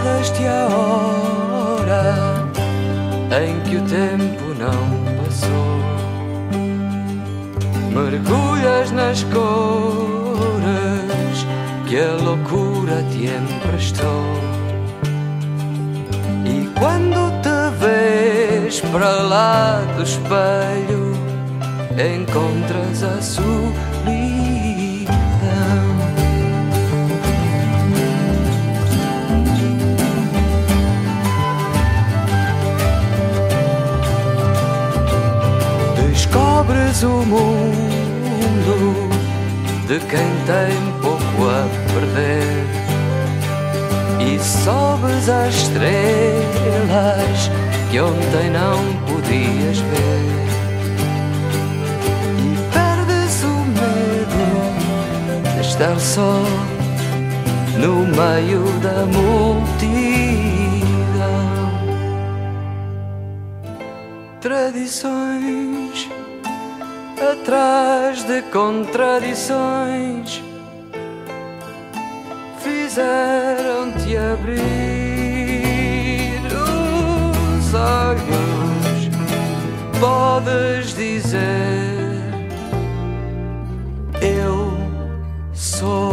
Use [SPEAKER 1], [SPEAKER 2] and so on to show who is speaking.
[SPEAKER 1] morreste a hora em que o tempo não passou. Mergulhas nas cores que a loucura te emprestou. E quando te vês para lá do espelho, encontras a solidão. Descobres o mundo de quem tem pouco a perder e sobes às estrelas que ontem não podias ver. E perdes o medo de estar só no meio da multidão. Tradições atrás de contradições fizeram-te abrir os olhos. Podes dizer: Eu sou.